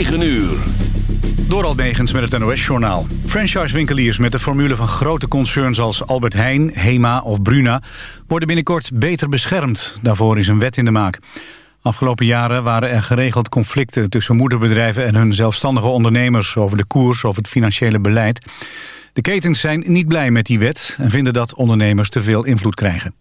9 uur. Door met het NOS-journaal. Franchise-winkeliers met de formule van grote concerns als Albert Heijn, Hema of Bruna... worden binnenkort beter beschermd. Daarvoor is een wet in de maak. Afgelopen jaren waren er geregeld conflicten tussen moederbedrijven... en hun zelfstandige ondernemers over de koers of het financiële beleid. De ketens zijn niet blij met die wet... en vinden dat ondernemers te veel invloed krijgen.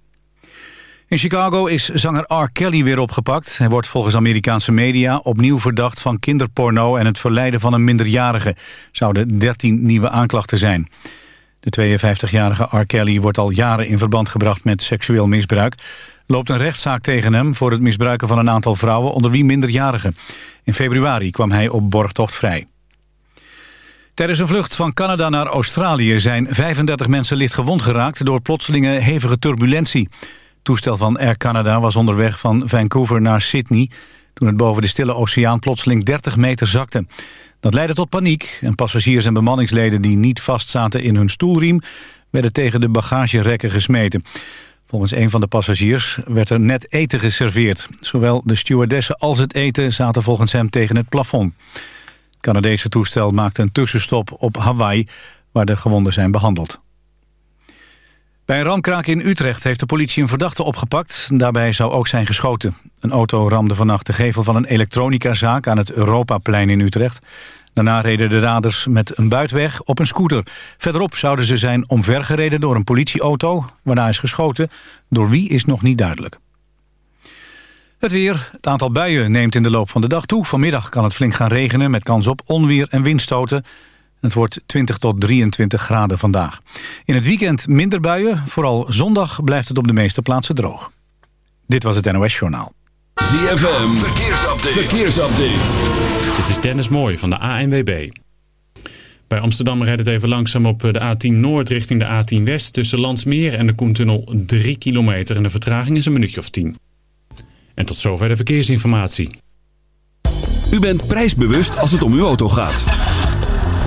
In Chicago is zanger R. Kelly weer opgepakt. Hij wordt volgens Amerikaanse media opnieuw verdacht van kinderporno... en het verleiden van een minderjarige. Zouden 13 nieuwe aanklachten zijn. De 52-jarige R. Kelly wordt al jaren in verband gebracht met seksueel misbruik. Loopt een rechtszaak tegen hem voor het misbruiken van een aantal vrouwen... onder wie minderjarigen. In februari kwam hij op borgtocht vrij. Tijdens een vlucht van Canada naar Australië zijn 35 mensen licht gewond geraakt... door plotselinge hevige turbulentie toestel van Air Canada was onderweg van Vancouver naar Sydney... toen het boven de stille oceaan plotseling 30 meter zakte. Dat leidde tot paniek en passagiers en bemanningsleden... die niet vastzaten in hun stoelriem... werden tegen de bagagerekken gesmeten. Volgens een van de passagiers werd er net eten geserveerd. Zowel de stewardessen als het eten zaten volgens hem tegen het plafond. Het Canadese toestel maakte een tussenstop op Hawaii... waar de gewonden zijn behandeld. Bij een ramkraak in Utrecht heeft de politie een verdachte opgepakt. Daarbij zou ook zijn geschoten. Een auto ramde vannacht de gevel van een elektronicazaak aan het Europaplein in Utrecht. Daarna reden de raders met een buitweg op een scooter. Verderop zouden ze zijn omvergereden door een politieauto, waarna is geschoten. Door wie is nog niet duidelijk. Het weer. Het aantal buien neemt in de loop van de dag toe. Vanmiddag kan het flink gaan regenen met kans op onweer en windstoten. Het wordt 20 tot 23 graden vandaag. In het weekend minder buien. Vooral zondag blijft het op de meeste plaatsen droog. Dit was het NOS Journaal. ZFM, verkeersupdate. verkeersupdate. Dit is Dennis Mooij van de ANWB. Bij Amsterdam rijdt het even langzaam op de A10 Noord richting de A10 West... tussen Landsmeer en de Koentunnel 3 kilometer... en de vertraging is een minuutje of 10. En tot zover de verkeersinformatie. U bent prijsbewust als het om uw auto gaat.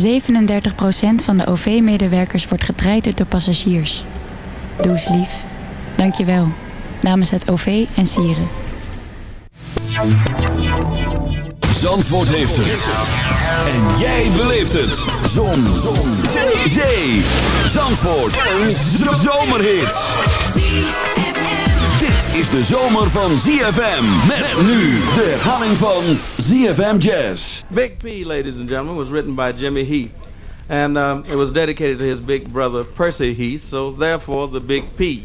37% van de OV-medewerkers wordt getraind door passagiers. Doe eens lief. Dank je wel. Namens het OV en Sieren. Zandvoort heeft het. En jij beleeft het. Zon. Zon. Zee. Zandvoort. Een zomerhit. Is de zomer van ZFM. Met nu de herhaling van ZFM Jazz. Big P, ladies and gentlemen, was written by Jimmy Heath. And um, it was dedicated to his big brother, Percy Heath, so therefore the Big P.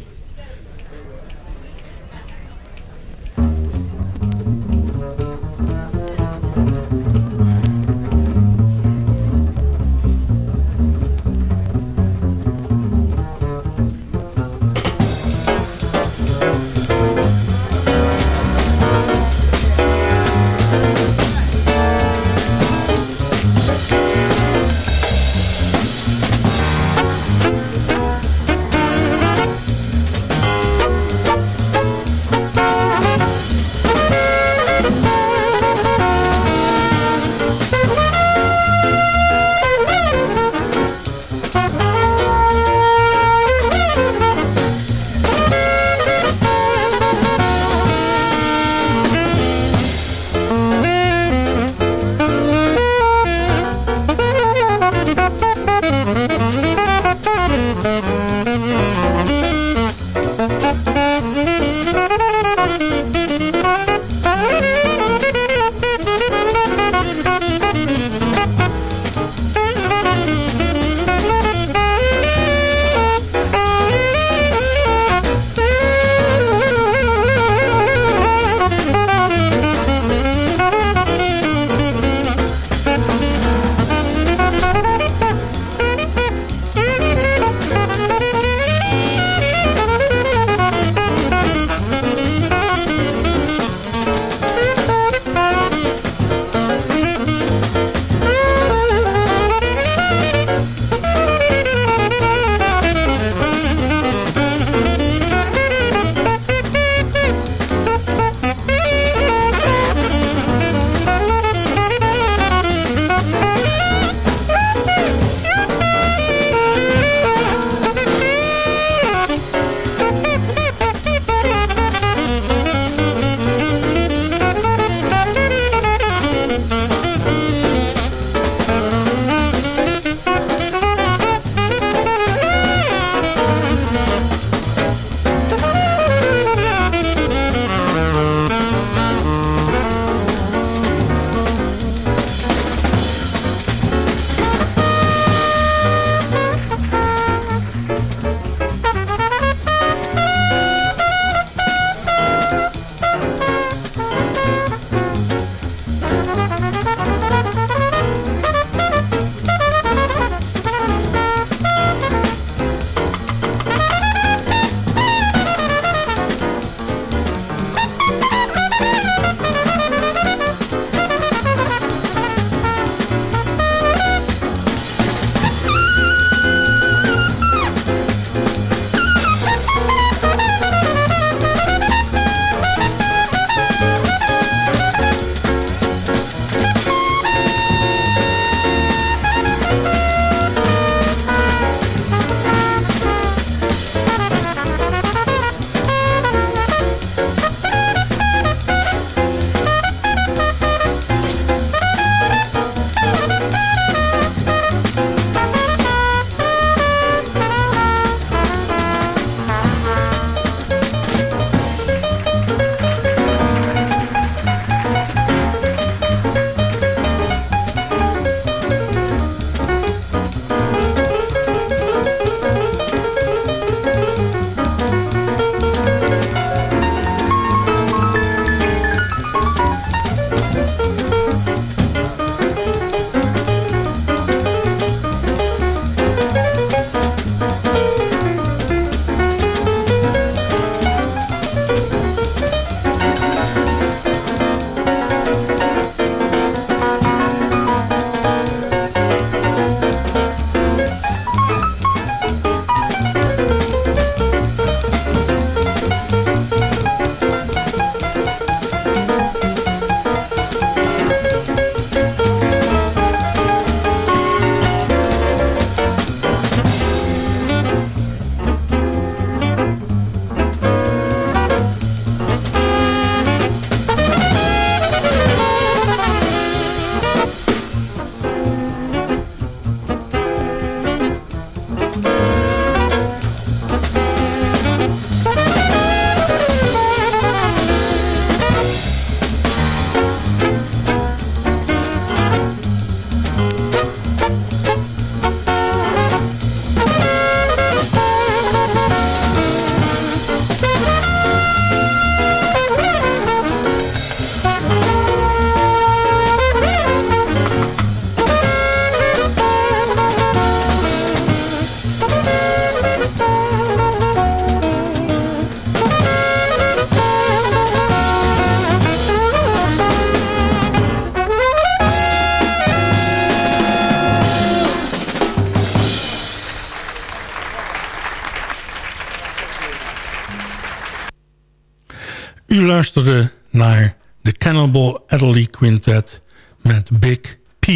naar de Cannibal Adderley Quintet met Big P.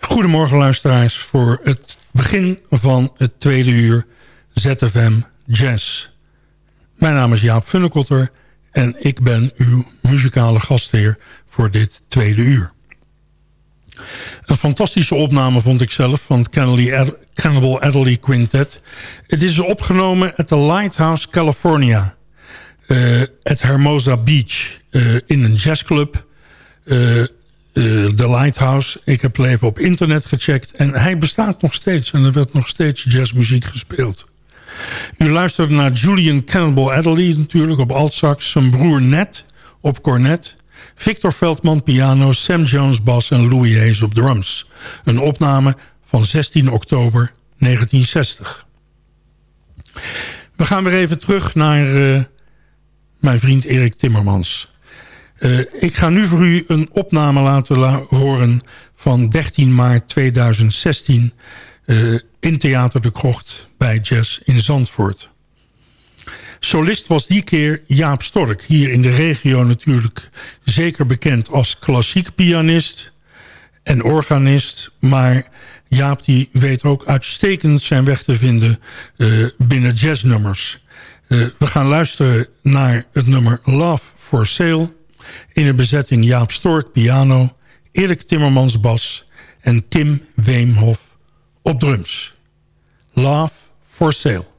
Goedemorgen luisteraars voor het begin van het tweede uur ZFM Jazz. Mijn naam is Jaap Funnekotter en ik ben uw muzikale gastheer voor dit tweede uur. Een fantastische opname vond ik zelf van het Cannibal Adderley Quintet. Het is opgenomen at the Lighthouse California. Uh, at Hermosa Beach. Uh, in een jazzclub. Uh, de Lighthouse. Ik heb even op internet gecheckt. En hij bestaat nog steeds. En er werd nog steeds jazzmuziek gespeeld. U luisterde naar Julian Cannibal Adderley natuurlijk op altsax. Zijn broer Ned op cornet. Victor Veldman piano, Sam Jones bas en Louis Hayes op drums. Een opname van 16 oktober 1960. We gaan weer even terug naar mijn vriend Erik Timmermans. Uh, ik ga nu voor u een opname laten la horen van 13 maart 2016... Uh, in Theater de Krocht bij Jazz in Zandvoort. Solist was die keer Jaap Stork. Hier in de regio natuurlijk zeker bekend als klassiek pianist en organist. Maar Jaap die weet ook uitstekend zijn weg te vinden uh, binnen jazznummers. Uh, we gaan luisteren naar het nummer Love for Sale. In een bezetting Jaap Stork piano, Erik Timmermans bas en Tim Weemhof op drums. Love for Sale.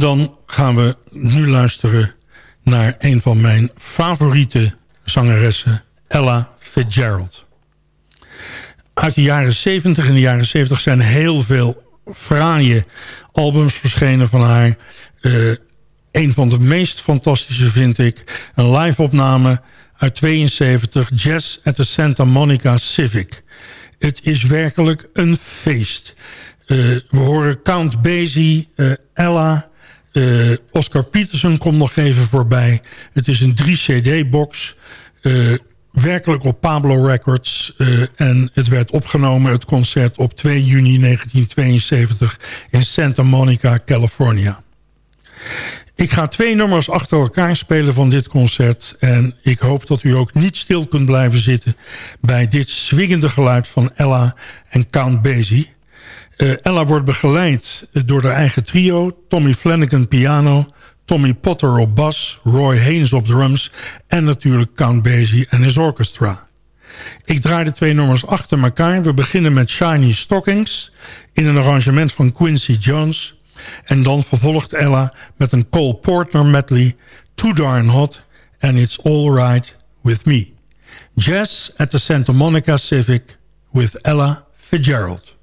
Dan gaan we nu luisteren naar een van mijn favoriete zangeressen, Ella Fitzgerald. Uit de jaren 70 en de jaren 70 zijn heel veel fraaie albums verschenen van haar. Uh, een van de meest fantastische vind ik. Een live opname uit 72, Jazz at the Santa Monica Civic. Het is werkelijk een feest. Uh, we horen Count Basie, uh, Ella, uh, Oscar Peterson komt nog even voorbij. Het is een 3-cd-box. werkelijk op Pablo Records. en het werd opgenomen, het concert, op 2 juni 1972 in Santa Monica, California. Ik ga twee nummers achter elkaar spelen van dit concert. En ik hoop dat u ook niet stil kunt blijven zitten... bij dit swingende geluid van Ella en Count Basie. Uh, Ella wordt begeleid door haar eigen trio. Tommy Flanagan piano, Tommy Potter op bas... Roy Haynes op drums en natuurlijk Count Basie en his orchestra. Ik draai de twee nummers achter elkaar. We beginnen met Shiny Stockings... in een arrangement van Quincy Jones... En dan vervolgt Ella met een Cole Porter medley... Too Darn Hot and It's All Right With Me. Jazz at the Santa Monica Civic with Ella Fitzgerald.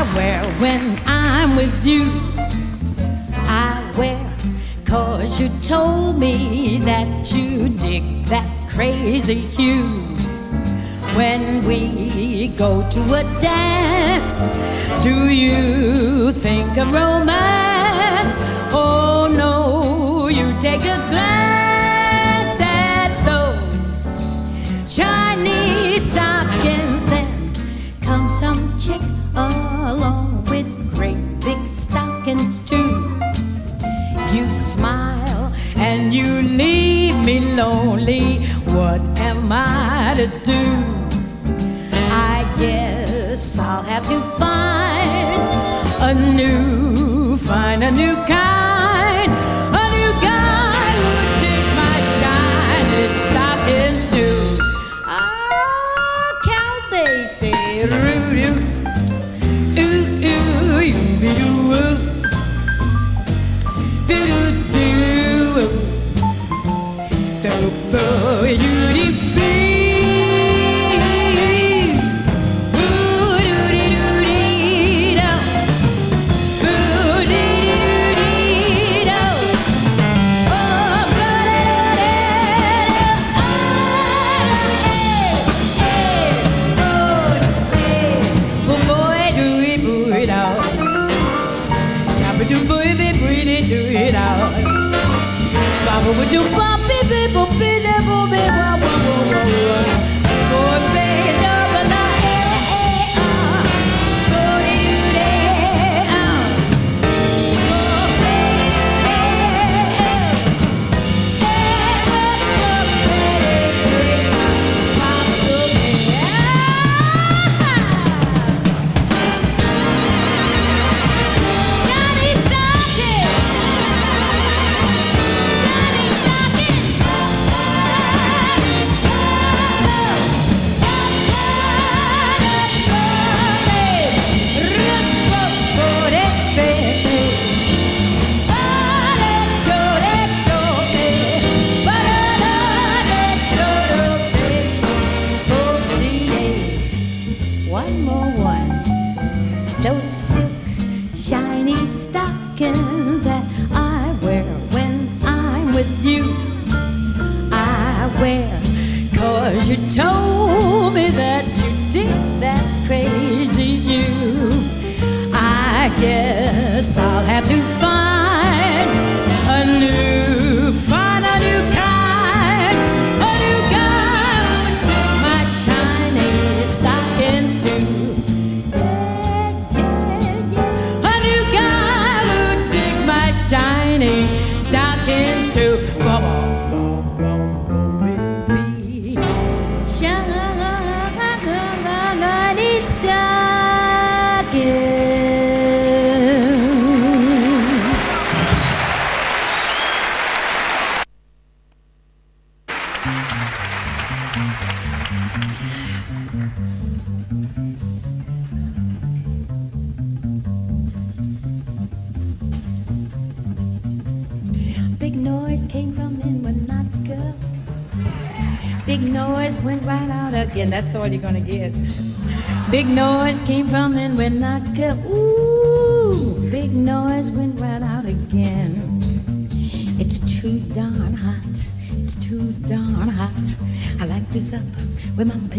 I wear when I'm with you. I wear Cause you told me that you dig that crazy hue. When we go to a dance, do you think of romance? Oh no, you take a glance to do?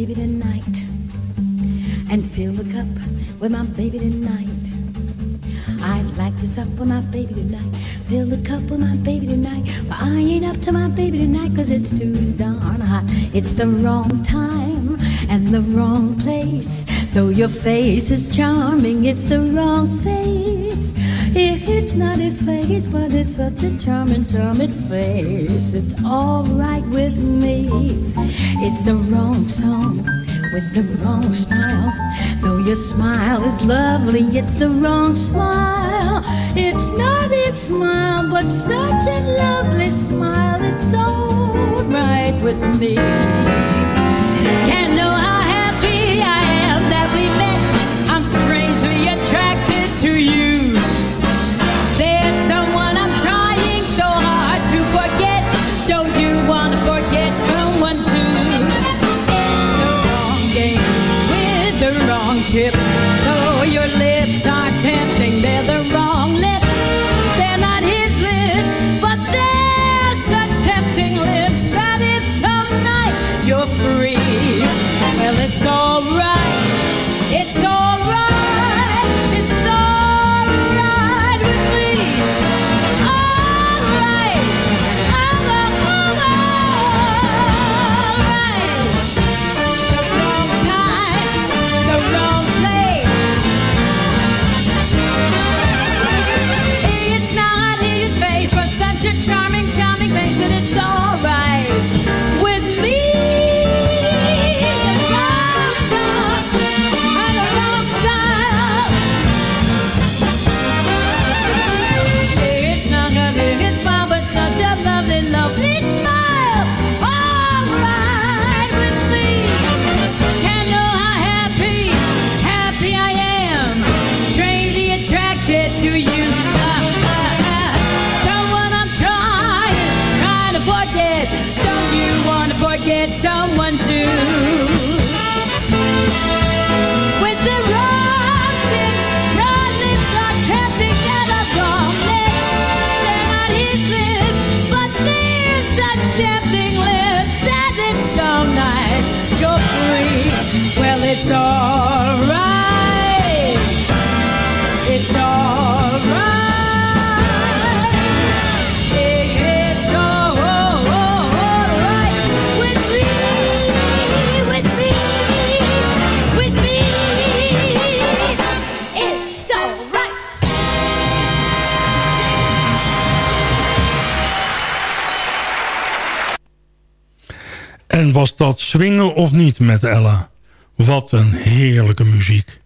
Baby tonight and fill the cup with my baby tonight. I'd like to sup with my baby tonight. Fill the cup with my baby tonight. But I ain't up to my baby tonight cause it's too darn hot. It's the wrong time and the wrong place. Though your face is charming, it's the wrong face. It's not his face, but it's such a charming, charming face. It's alright with me. It's the wrong song with the wrong style. Though your smile is lovely, it's the wrong smile. It's not his smile, but such a lovely smile. It's alright with me. En was dat swingen of niet met Ella? Wat een heerlijke muziek.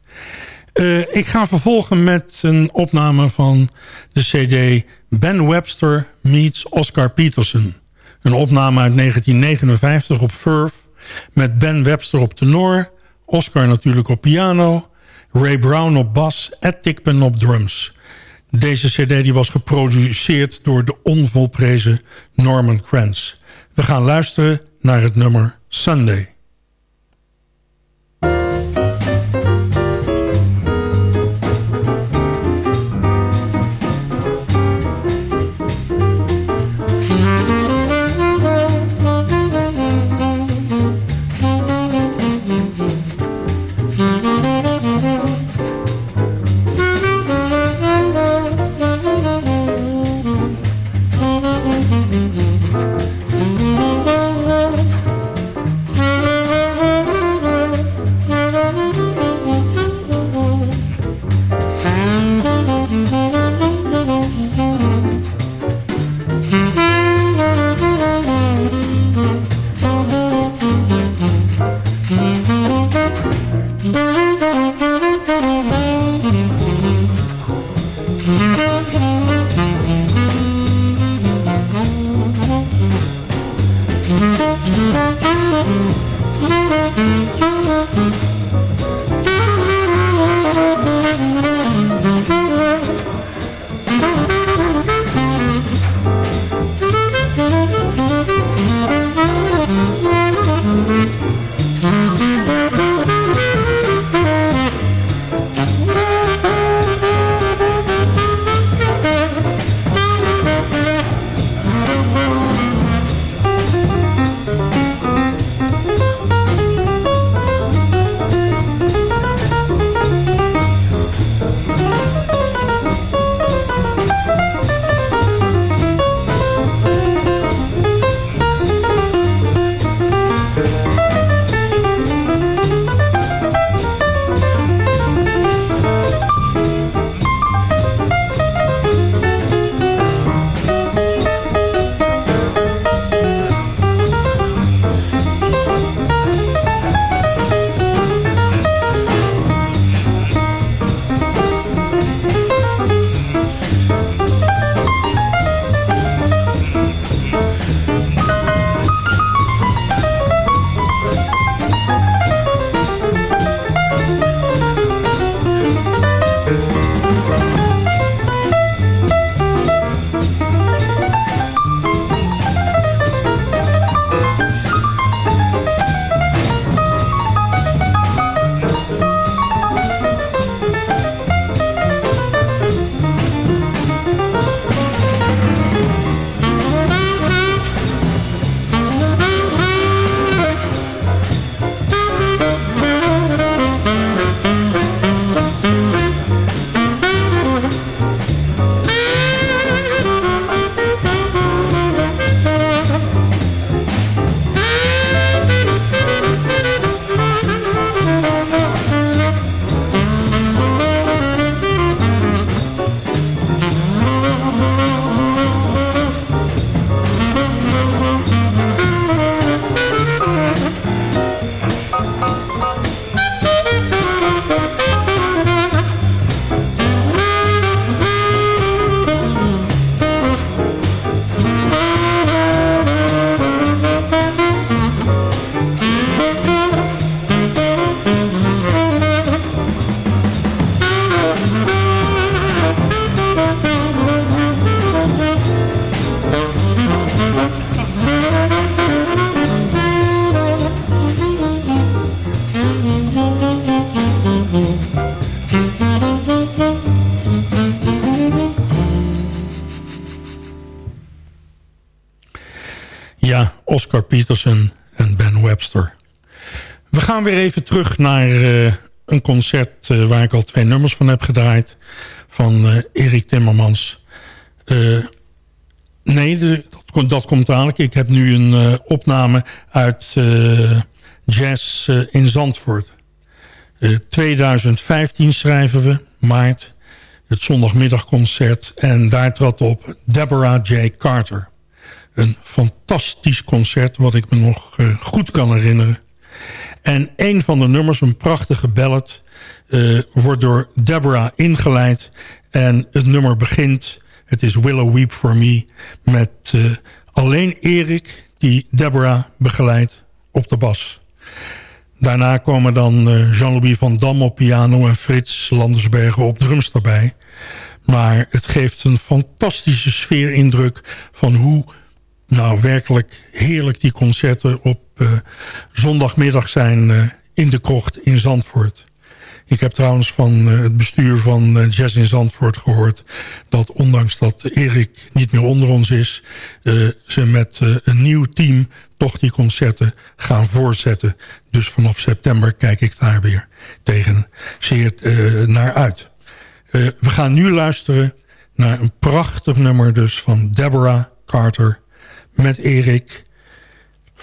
Eh, ik ga vervolgen met een opname van de cd Ben Webster meets Oscar Peterson. Een opname uit 1959 op Verve met Ben Webster op tenor... Oscar natuurlijk op piano... Ray Brown op bas, Ed Tickpen op drums. Deze cd die was geproduceerd door de onvolprezen Norman Kranz. We gaan luisteren naar het nummer Sunday. Terug naar uh, een concert uh, waar ik al twee nummers van heb gedraaid. Van uh, Erik Timmermans. nee, dat, dat, komt dadelijk. Ik heb nu een opname uit Jazz in Zandvoort. 2015 schrijven we, maart. Het zondagmiddagconcert. En daar trad op Deborah J. Carter. Een fantastisch concert wat ik me nog goed kan herinneren. En een van de nummers, een prachtige ballad... Uh, wordt door Deborah ingeleid. En het nummer begint, het is Willow Weep For Me... met uh, alleen Erik die Deborah begeleidt op de bas. Daarna komen dan Jean-Louis van Dam op piano... en Frits Landersbergen op drums erbij. Maar het geeft een fantastische sfeerindruk... van hoe nou werkelijk heerlijk die concerten op zondagmiddag zijn uh, in de krocht in Zandvoort. Ik heb trouwens van uh, het bestuur van Jazz in Zandvoort gehoord... dat ondanks dat Erik niet meer onder ons is... ze met een nieuw team toch die concerten gaan voortzetten. Dus vanaf september kijk ik daar weer tegen zeer naar uit. we gaan nu luisteren naar een prachtig nummer dus van Deborah Carter met Erik,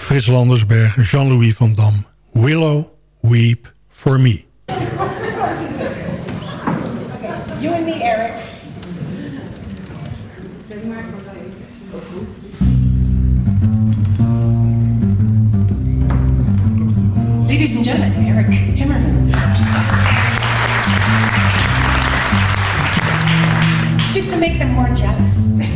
Frits Landersbergen, Jean-Louis van Dam. Willow, weep for me. You and me, Eric. Ladies and gentlemen, Eric Timmermans. Just to make them more jealous.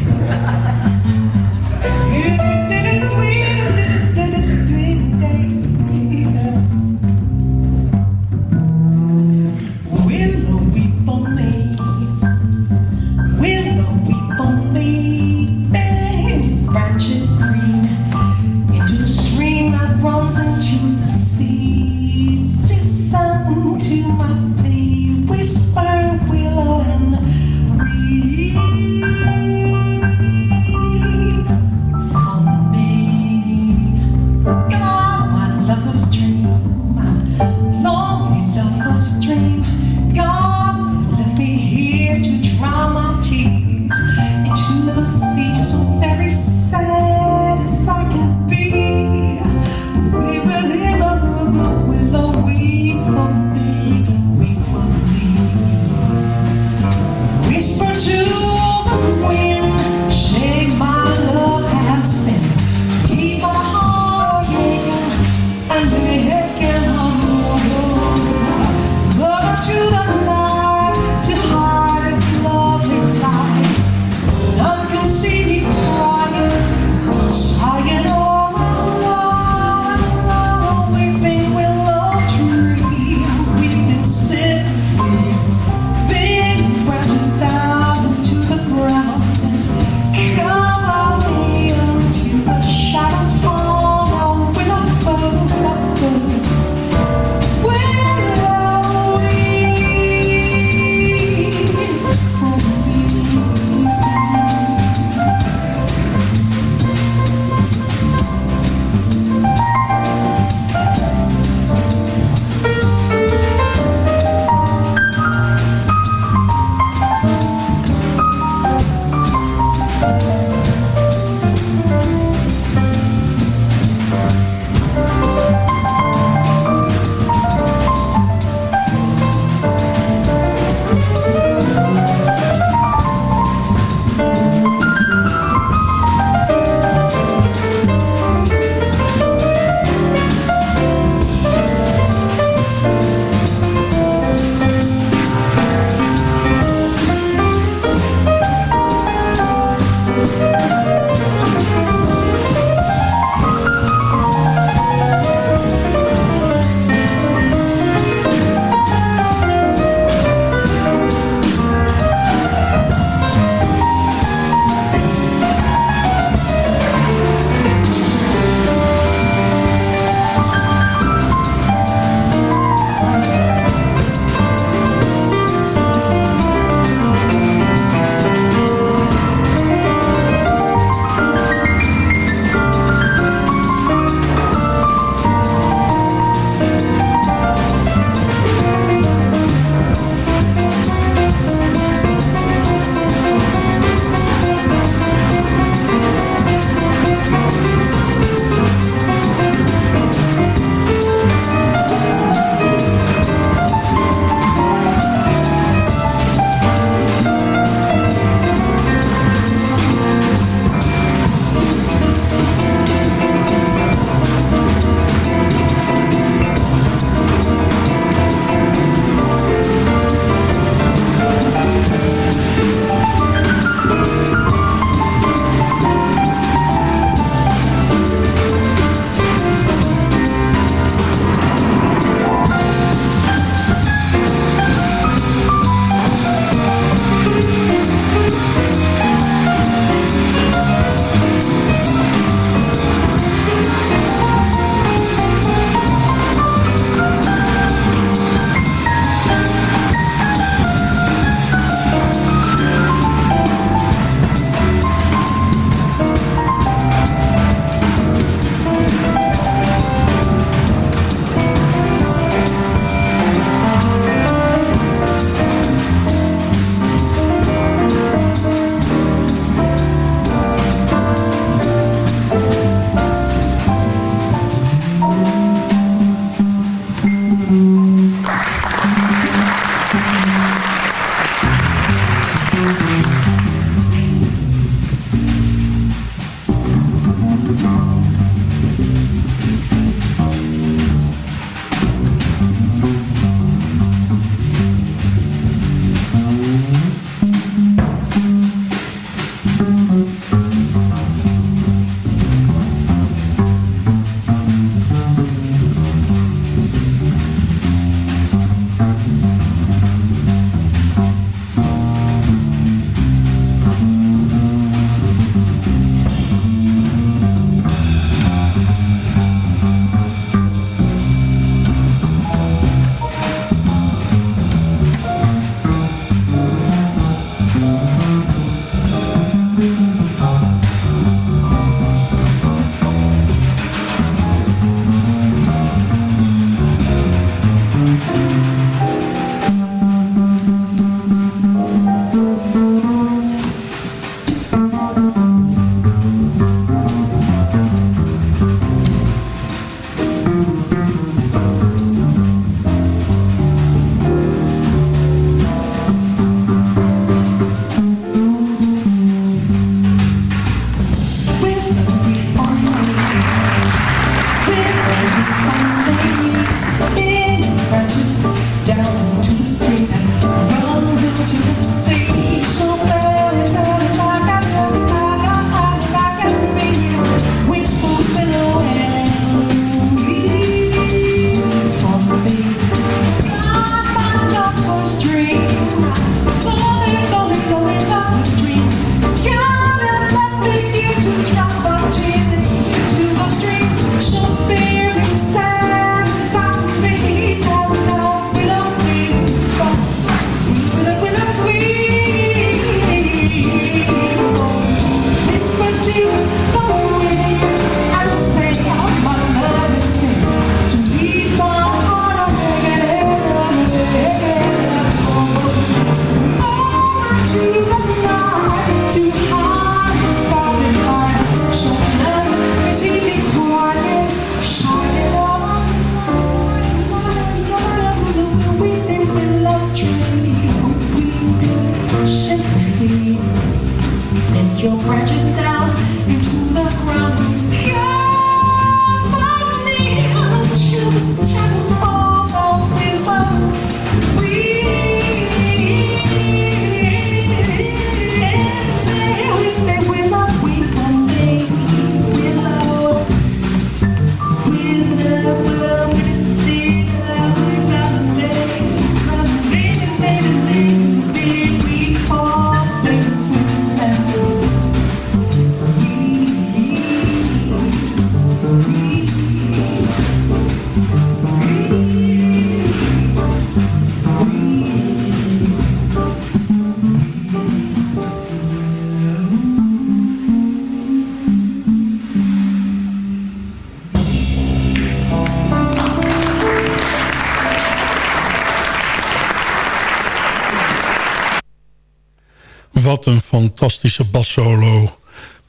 Wat een fantastische bassolo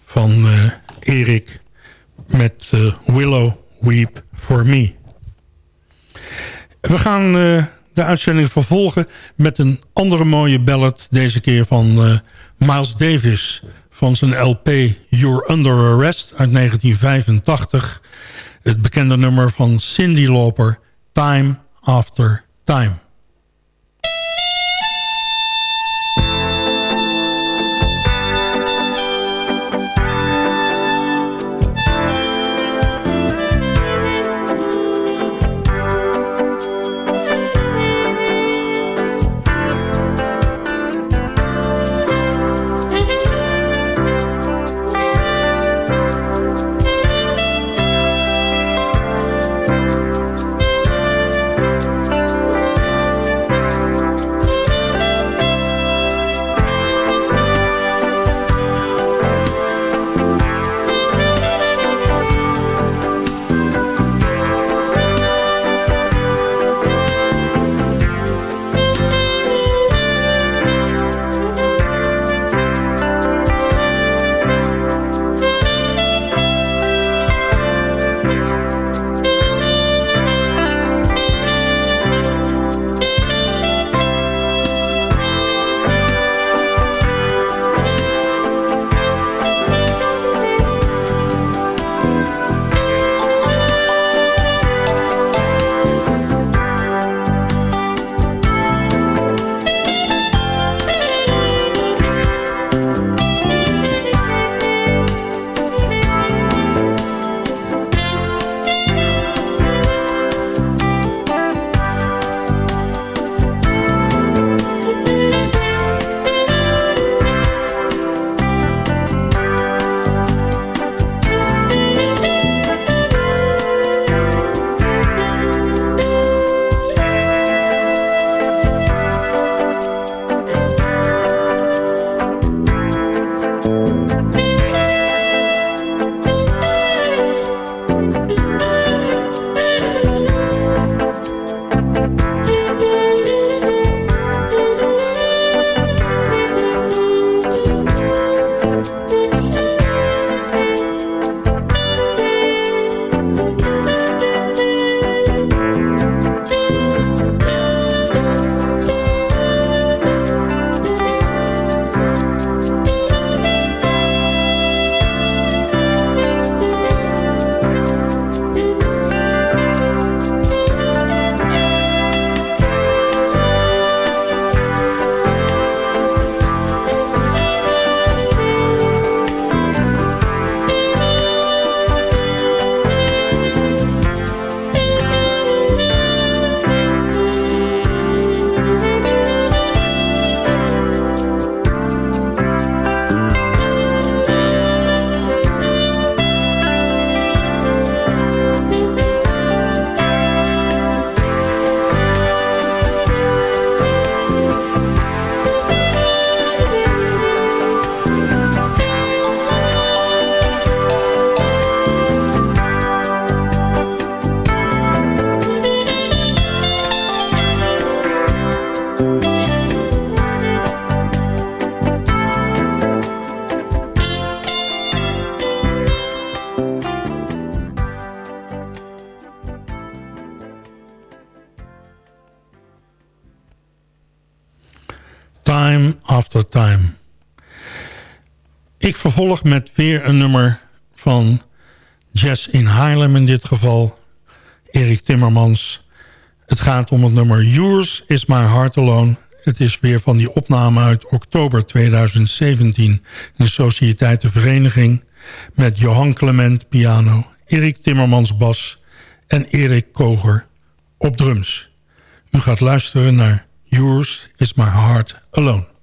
van uh, Erik met uh, Willow Weep For Me. We gaan uh, de uitzending vervolgen met een andere mooie ballad. Deze keer van Miles Davis van zijn LP You're Under Arrest uit 1985. Het bekende nummer van Cindy Lauper, Time After. Time Vervolg met weer een nummer van Jazz in Haarlem in dit geval. Erik Timmermans. Het gaat om het nummer Yours is My Heart Alone. Het is weer van die opname uit oktober 2017 in de Sociëteit de Vereniging... met Johan Clement piano, Erik Timmermans bas en Erik Koger op drums. U gaat luisteren naar Yours is My Heart Alone.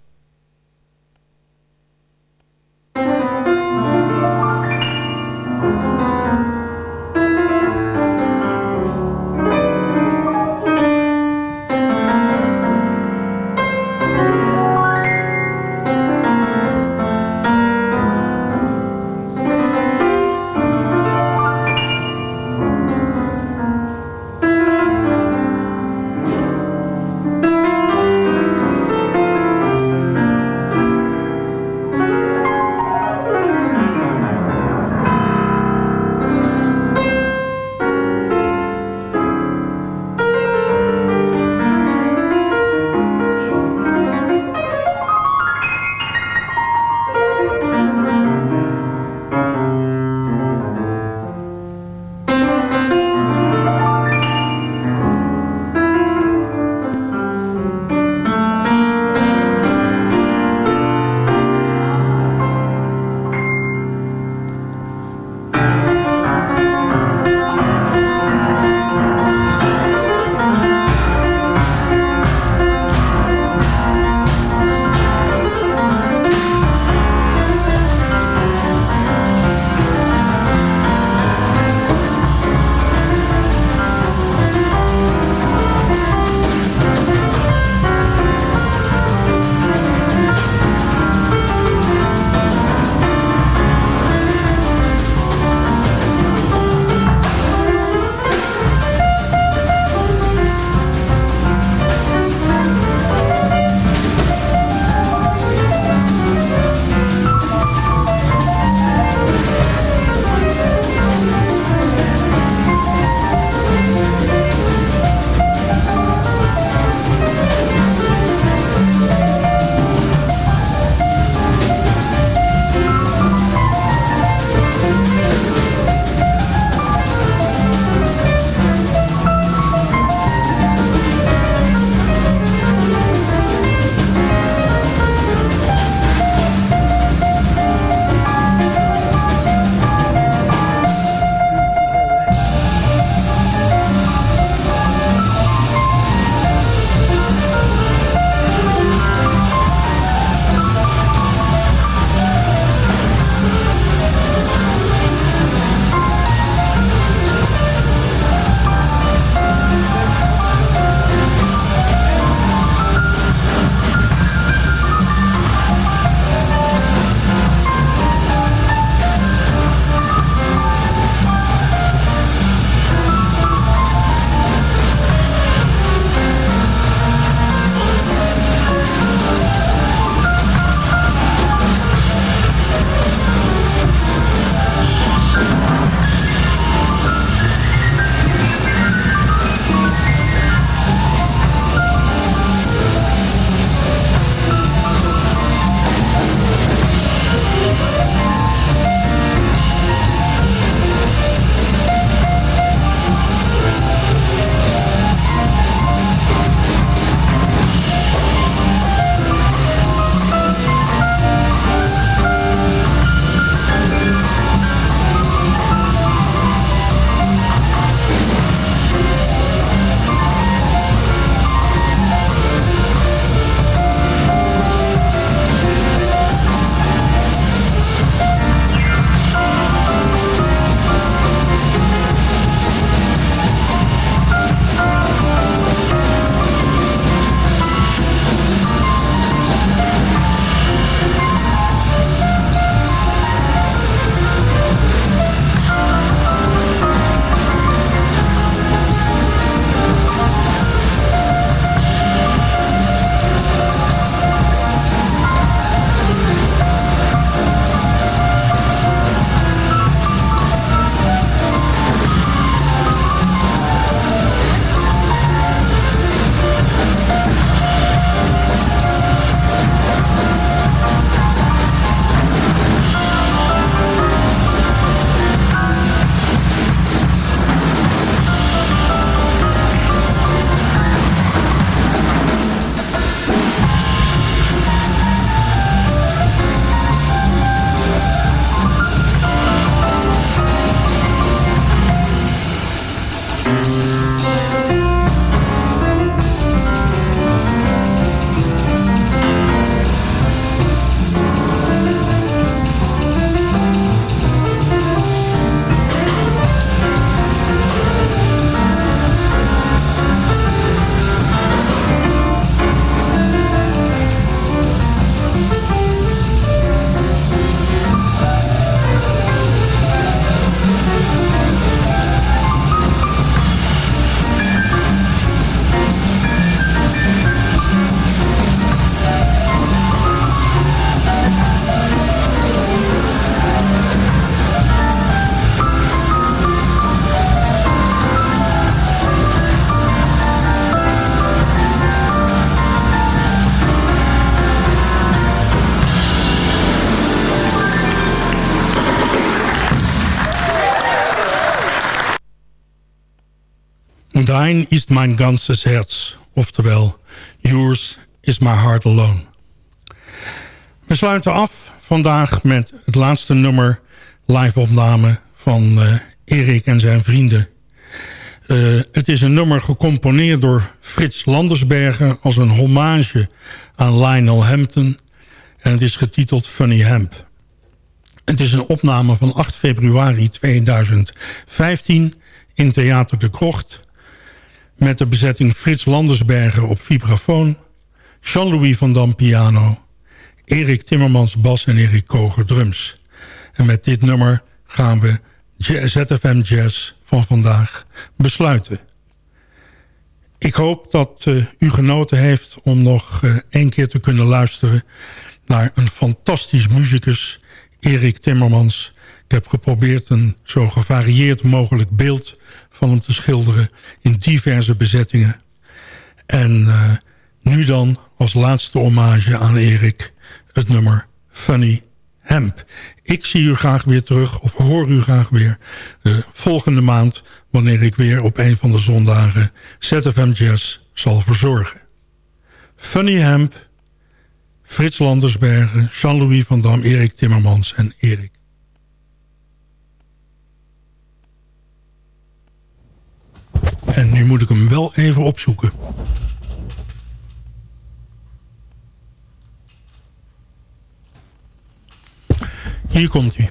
Is mijn ganzes Herz. Oftewel, yours is my heart alone. We sluiten af vandaag met het laatste nummer live opname van uh, Erik en zijn vrienden. Uh, het is een nummer gecomponeerd door Frits Landersbergen als een hommage aan Lionel Hampton. En het is getiteld Funny Hemp. Het is een opname van 8 februari 2015 in Theater de Krocht... met de bezetting Frits Landersberger op vibrafoon... Jean-Louis van Dam piano... Erik Timmermans bas en Erik Koger drums. En met dit nummer gaan we ZFM Jazz van vandaag besluiten. Ik hoop dat uh, u genoten heeft om nog uh, één keer te kunnen luisteren... naar een fantastisch muzikus, Erik Timmermans. Heb geprobeerd een zo gevarieerd mogelijk beeld van hem te schilderen... in diverse bezettingen. En uh, nu dan als laatste hommage aan Erik het nummer Funny Hemp. Ik zie u graag weer terug, of hoor u graag weer... Uh, volgende maand, wanneer ik weer op een van de zondagen... ZFM Jazz zal verzorgen. Funny Hemp, Frits Landersbergen... Jean-Louis van Dam, Erik Timmermans en Erik. En nu moet ik hem wel even opzoeken. Hier komt hij.